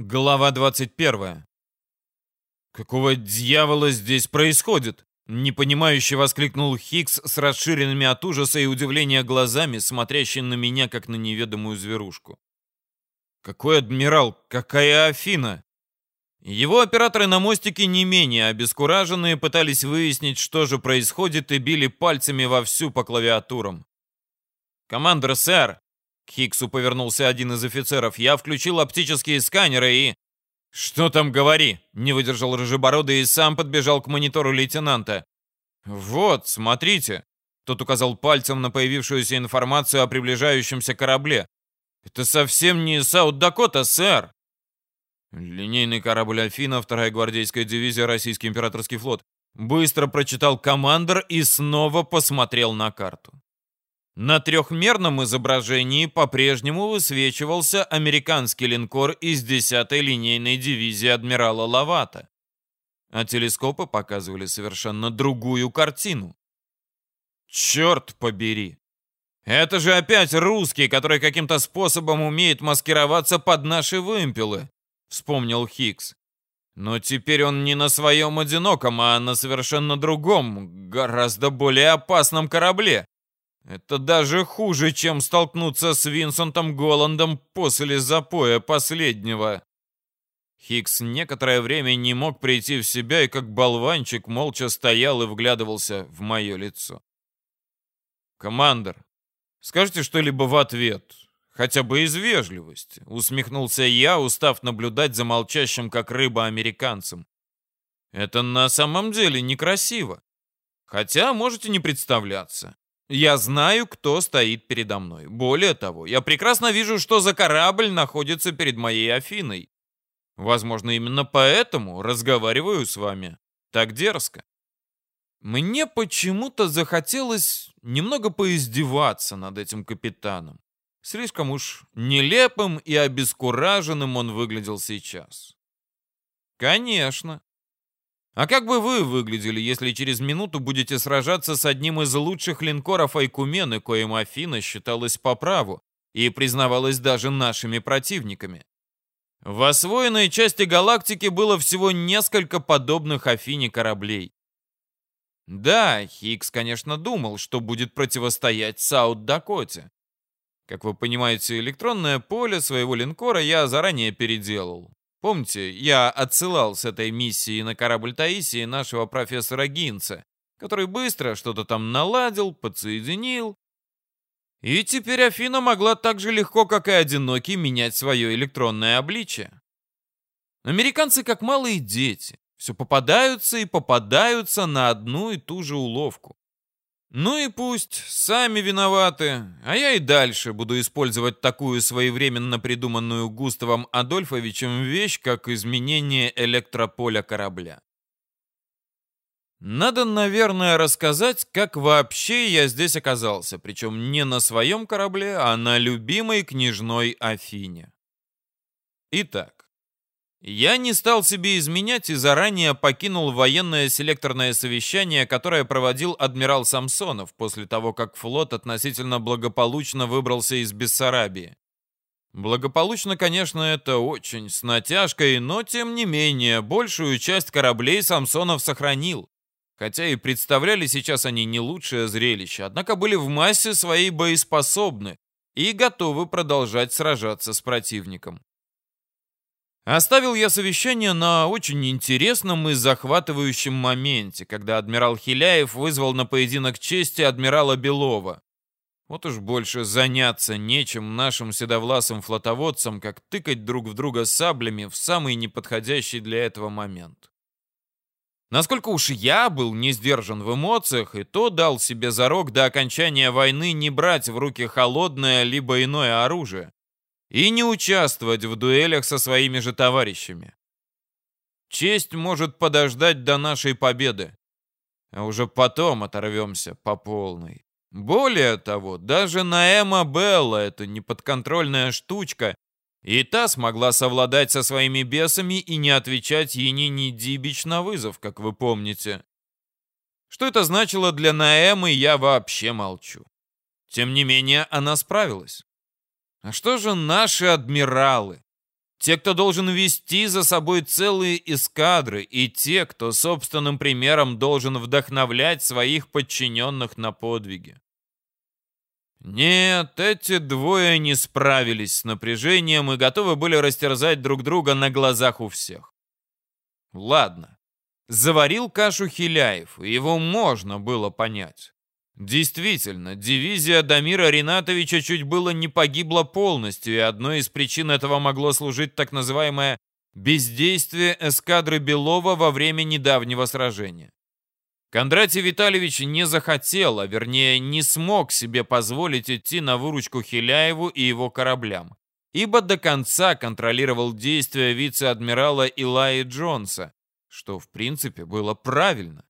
Глава 21. «Какого дьявола здесь происходит?» Непонимающе воскликнул Хикс с расширенными от ужаса и удивления глазами, смотрящий на меня, как на неведомую зверушку. «Какой адмирал? Какая Афина?» Его операторы на мостике не менее обескураженные пытались выяснить, что же происходит, и били пальцами вовсю по клавиатурам. «Командор, сэр!» К Хиксу повернулся один из офицеров. «Я включил оптические сканеры и...» «Что там говори?» — не выдержал Рыжебородый и сам подбежал к монитору лейтенанта. «Вот, смотрите!» — тот указал пальцем на появившуюся информацию о приближающемся корабле. «Это совсем не Саут-Дакота, сэр!» Линейный корабль «Афина», вторая гвардейская дивизия, Российский императорский флот. Быстро прочитал командор и снова посмотрел на карту. На трехмерном изображении по-прежнему высвечивался американский линкор из 10-й линейной дивизии адмирала Лавата. А телескопы показывали совершенно другую картину. Черт побери! Это же опять русский, который каким-то способом умеет маскироваться под наши вымпелы, вспомнил Хикс. Но теперь он не на своем одиноком, а на совершенно другом, гораздо более опасном корабле. Это даже хуже, чем столкнуться с Винсентом Голландом после запоя последнего. Хикс некоторое время не мог прийти в себя и как болванчик молча стоял и вглядывался в мое лицо. «Командор, скажите что-либо в ответ, хотя бы из вежливости», усмехнулся я, устав наблюдать за молчащим, как рыба, американцем. «Это на самом деле некрасиво. Хотя можете не представляться. Я знаю, кто стоит передо мной. Более того, я прекрасно вижу, что за корабль находится перед моей Афиной. Возможно, именно поэтому разговариваю с вами так дерзко. Мне почему-то захотелось немного поиздеваться над этим капитаном. Слишком уж нелепым и обескураженным он выглядел сейчас. Конечно, а как бы вы выглядели, если через минуту будете сражаться с одним из лучших линкоров Айкумены, коим Афина считалась по праву и признавалась даже нашими противниками? В освоенной части галактики было всего несколько подобных Афине кораблей. Да, Хикс, конечно, думал, что будет противостоять Саут-Дакоте. Как вы понимаете, электронное поле своего линкора я заранее переделал. Помните, я отсылал с этой миссии на корабль Таисии нашего профессора Гинца, который быстро что-то там наладил, подсоединил. И теперь Афина могла так же легко, как и одинокий, менять свое электронное обличие. Американцы как малые дети, все попадаются и попадаются на одну и ту же уловку. Ну и пусть, сами виноваты, а я и дальше буду использовать такую своевременно придуманную Густавом Адольфовичем вещь, как изменение электрополя корабля. Надо, наверное, рассказать, как вообще я здесь оказался, причем не на своем корабле, а на любимой княжной Афине. Итак, я не стал себе изменять и заранее покинул военное селекторное совещание, которое проводил адмирал Самсонов после того, как флот относительно благополучно выбрался из Бессарабии. Благополучно, конечно, это очень с натяжкой, но тем не менее, большую часть кораблей Самсонов сохранил. Хотя и представляли сейчас они не лучшее зрелище, однако были в массе своей боеспособны и готовы продолжать сражаться с противником. Оставил я совещание на очень интересном и захватывающем моменте, когда адмирал Хиляев вызвал на поединок чести адмирала Белова. Вот уж больше заняться нечем нашим седовласым флотоводцам, как тыкать друг в друга саблями в самый неподходящий для этого момент. Насколько уж я был не сдержан в эмоциях, и то дал себе зарок до окончания войны не брать в руки холодное либо иное оружие, и не участвовать в дуэлях со своими же товарищами. Честь может подождать до нашей победы, а уже потом оторвемся по полной. Более того, даже Наэма Белла, эта неподконтрольная штучка, и та смогла совладать со своими бесами и не отвечать Енине Дибич на вызов, как вы помните. Что это значило для Наэмы, я вообще молчу. Тем не менее, она справилась. А что же наши адмиралы? те, кто должен вести за собой целые эскадры, и те, кто собственным примером должен вдохновлять своих подчиненных на подвиги. Нет, эти двое не справились с напряжением и готовы были растерзать друг друга на глазах у всех. Ладно, заварил кашу Хиляев, его можно было понять. Действительно, дивизия Дамира Ринатовича чуть было не погибла полностью, и одной из причин этого могло служить так называемое бездействие эскадры Белова во время недавнего сражения. Кондратий Витальевич не захотел, а вернее не смог себе позволить идти на выручку Хиляеву и его кораблям, ибо до конца контролировал действия вице-адмирала Илаи Джонса, что в принципе было правильно.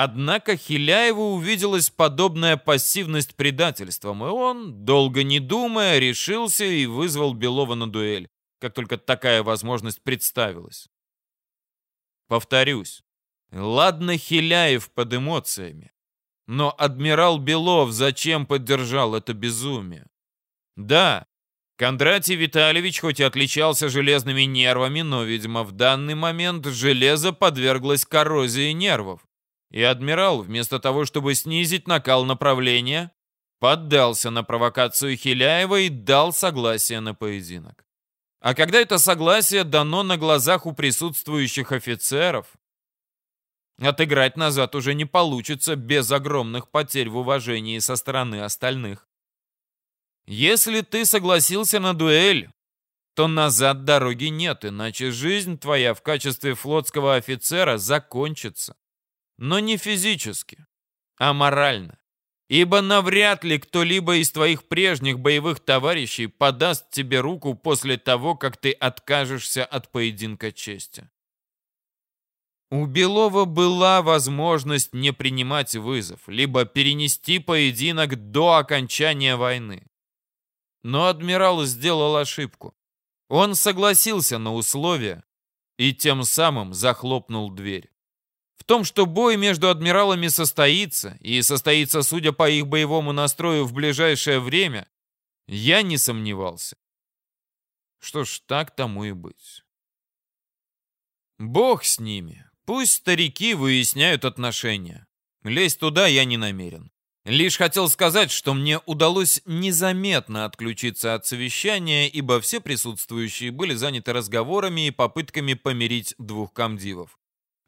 Однако Хиляеву увиделась подобная пассивность предательством, и он, долго не думая, решился и вызвал Белова на дуэль, как только такая возможность представилась. Повторюсь, ладно Хиляев под эмоциями, но адмирал Белов зачем поддержал это безумие? Да, Кондратий Витальевич хоть и отличался железными нервами, но, видимо, в данный момент железо подверглось коррозии нервов. И адмирал, вместо того, чтобы снизить накал направления, поддался на провокацию Хиляева и дал согласие на поединок. А когда это согласие дано на глазах у присутствующих офицеров, отыграть назад уже не получится без огромных потерь в уважении со стороны остальных. Если ты согласился на дуэль, то назад дороги нет, иначе жизнь твоя в качестве флотского офицера закончится но не физически, а морально. Ибо навряд ли кто-либо из твоих прежних боевых товарищей подаст тебе руку после того, как ты откажешься от поединка чести. У Белова была возможность не принимать вызов, либо перенести поединок до окончания войны. Но адмирал сделал ошибку. Он согласился на условия и тем самым захлопнул дверь. Том, что бой между адмиралами состоится, и состоится, судя по их боевому настрою, в ближайшее время, я не сомневался. Что ж, так тому и быть. Бог с ними. Пусть старики выясняют отношения. Лезть туда я не намерен. Лишь хотел сказать, что мне удалось незаметно отключиться от совещания, ибо все присутствующие были заняты разговорами и попытками помирить двух комдивов.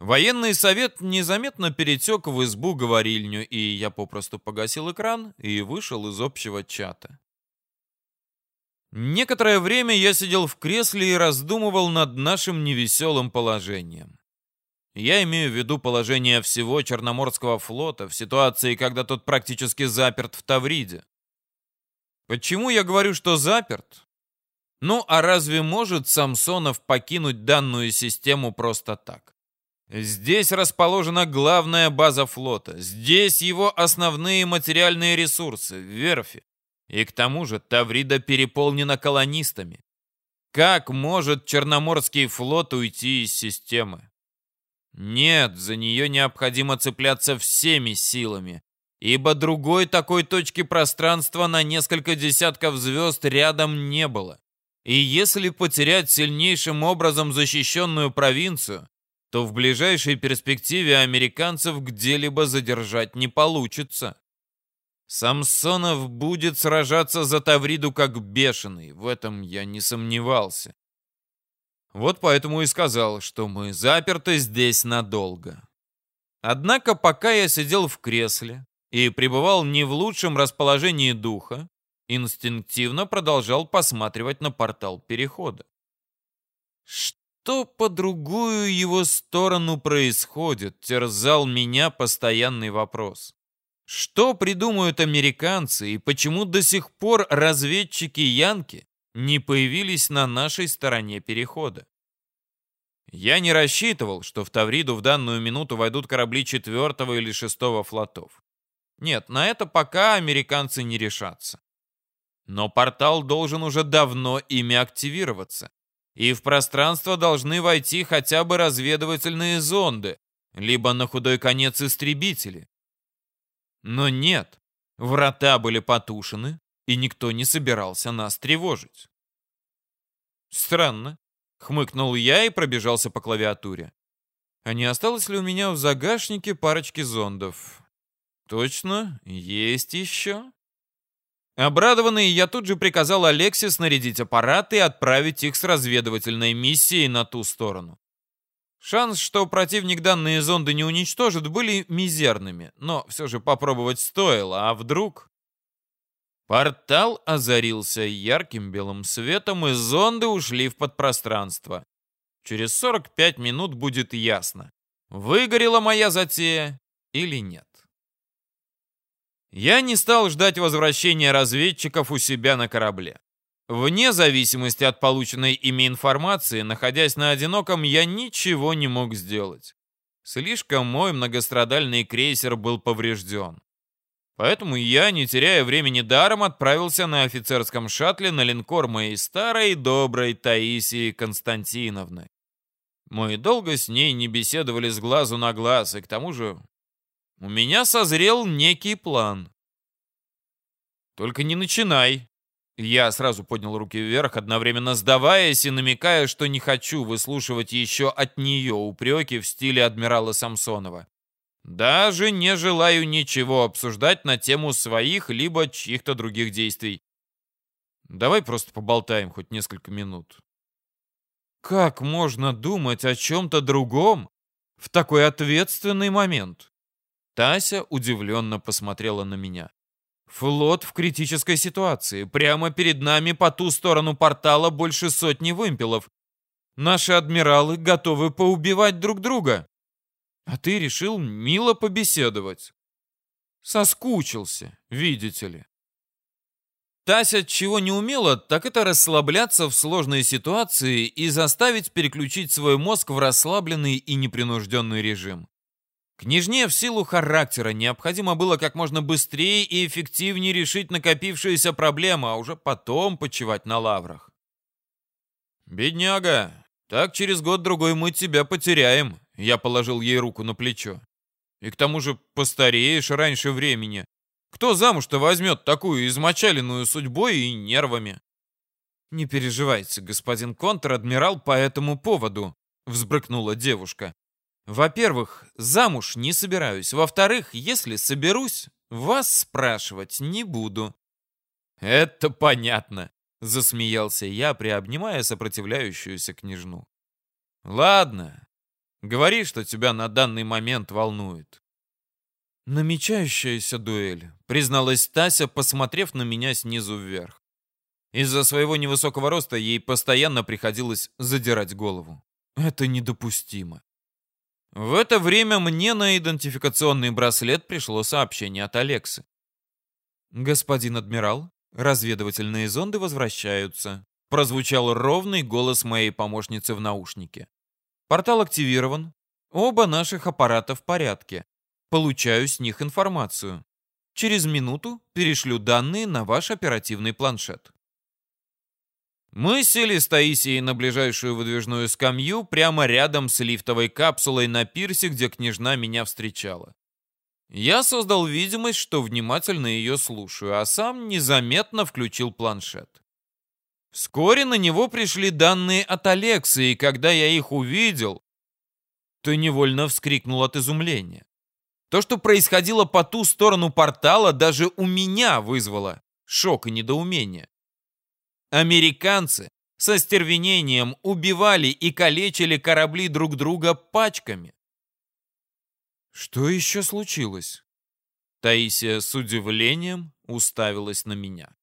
Военный совет незаметно перетек в избу-говорильню, и я попросту погасил экран и вышел из общего чата. Некоторое время я сидел в кресле и раздумывал над нашим невеселым положением. Я имею в виду положение всего Черноморского флота в ситуации, когда тот практически заперт в Тавриде. Почему я говорю, что заперт? Ну, а разве может Самсонов покинуть данную систему просто так? Здесь расположена главная база флота. Здесь его основные материальные ресурсы, верфи. И к тому же Таврида переполнена колонистами. Как может Черноморский флот уйти из системы? Нет, за нее необходимо цепляться всеми силами, ибо другой такой точки пространства на несколько десятков звезд рядом не было. И если потерять сильнейшим образом защищенную провинцию, то в ближайшей перспективе американцев где-либо задержать не получится. Самсонов будет сражаться за Тавриду как бешеный, в этом я не сомневался. Вот поэтому и сказал, что мы заперты здесь надолго. Однако пока я сидел в кресле и пребывал не в лучшем расположении духа, инстинктивно продолжал посматривать на портал перехода. Что? По другую его сторону происходит, терзал меня постоянный вопрос. Что придумают американцы и почему до сих пор разведчики Янки не появились на нашей стороне перехода? Я не рассчитывал, что в Тавриду в данную минуту войдут корабли четвертого или шестого флотов. Нет, на это пока американцы не решатся. Но портал должен уже давно ими активироваться и в пространство должны войти хотя бы разведывательные зонды, либо на худой конец истребители. Но нет, врата были потушены, и никто не собирался нас тревожить. Странно. Хмыкнул я и пробежался по клавиатуре. А не осталось ли у меня в загашнике парочки зондов? Точно, есть еще. Обрадованный, я тут же приказал Алексе снарядить аппарат и отправить их с разведывательной миссией на ту сторону. Шанс, что противник данные зонды не уничтожит, были мизерными, но все же попробовать стоило, а вдруг... Портал озарился ярким белым светом, и зонды ушли в подпространство. Через 45 минут будет ясно, выгорела моя затея или нет. Я не стал ждать возвращения разведчиков у себя на корабле. Вне зависимости от полученной ими информации, находясь на одиноком, я ничего не мог сделать. Слишком мой многострадальный крейсер был поврежден. Поэтому я, не теряя времени даром, отправился на офицерском шаттле на линкор моей старой доброй Таисии Константиновны. Мы долго с ней не беседовали с глазу на глаз, и к тому же у меня созрел некий план. «Только не начинай!» Я сразу поднял руки вверх, одновременно сдаваясь и намекая, что не хочу выслушивать еще от нее упреки в стиле адмирала Самсонова. Даже не желаю ничего обсуждать на тему своих либо чьих-то других действий. Давай просто поболтаем хоть несколько минут. Как можно думать о чем-то другом в такой ответственный момент? Тася удивленно посмотрела на меня. Флот в критической ситуации. Прямо перед нами по ту сторону портала больше сотни вымпелов. Наши адмиралы готовы поубивать друг друга. А ты решил мило побеседовать. Соскучился, видите ли. Тася чего не умела, так это расслабляться в сложной ситуации и заставить переключить свой мозг в расслабленный и непринужденный режим. Княжне в силу характера необходимо было как можно быстрее и эффективнее решить накопившиеся проблемы, а уже потом почивать на лаврах. «Бедняга, так через год-другой мы тебя потеряем», — я положил ей руку на плечо. «И к тому же постареешь раньше времени. Кто замуж-то возьмет такую измочаленную судьбой и нервами?» «Не переживайте, господин контр-адмирал, по этому поводу», — взбрыкнула девушка. Во-первых, замуж не собираюсь. Во-вторых, если соберусь, вас спрашивать не буду. Это понятно, засмеялся я, приобнимая сопротивляющуюся княжну. Ладно, говори, что тебя на данный момент волнует. Намечающаяся дуэль, призналась Тася, посмотрев на меня снизу вверх. Из-за своего невысокого роста ей постоянно приходилось задирать голову. Это недопустимо. В это время мне на идентификационный браслет пришло сообщение от Алексы. «Господин адмирал, разведывательные зонды возвращаются», прозвучал ровный голос моей помощницы в наушнике. «Портал активирован. Оба наших аппарата в порядке. Получаю с них информацию. Через минуту перешлю данные на ваш оперативный планшет». Мы сели с Таисией на ближайшую выдвижную скамью прямо рядом с лифтовой капсулой на пирсе, где княжна меня встречала. Я создал видимость, что внимательно ее слушаю, а сам незаметно включил планшет. Вскоре на него пришли данные от Алексы, и когда я их увидел, то невольно вскрикнул от изумления. То, что происходило по ту сторону портала, даже у меня вызвало шок и недоумение. Американцы со стервенением убивали и калечили корабли друг друга пачками. Что еще случилось? Таисия с удивлением уставилась на меня.